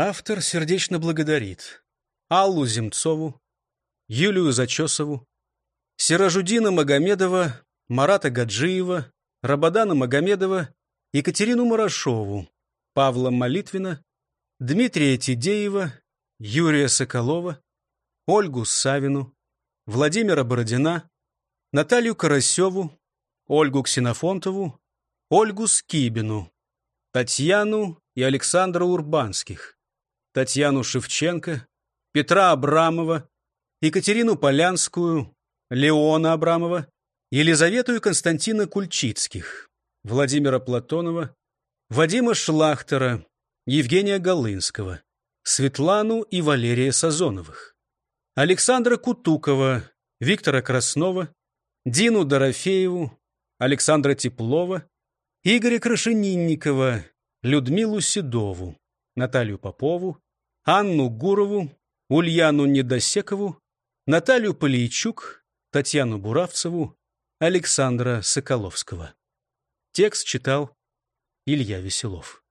Автор сердечно благодарит Аллу Земцову, Юлию Зачесову, Сиражудина Магомедова, Марата Гаджиева, Рабадана Магомедова, Екатерину Марашову, Павла Молитвина, Дмитрия Тидеева, Юрия Соколова, Ольгу Савину, Владимира Бородина, Наталью Карасеву, Ольгу Ксенофонтову, Ольгу Скибину, Татьяну и Александра Урбанских, Татьяну Шевченко, Петра Абрамова, Екатерину Полянскую, Леона Абрамова, Елизавету и Константина Кульчицких, Владимира Платонова, Вадима Шлахтера, Евгения Голынского, Светлану и Валерия Сазоновых, Александра Кутукова, Виктора Краснова, Дину Дорофееву, Александра Теплова, Игоря Крашенинникова, Людмилу Седову, Наталью Попову, Анну Гурову, Ульяну Недосекову, Наталью Полейчук, Татьяну Буравцеву, Александра Соколовского. Текст читал Илья Веселов.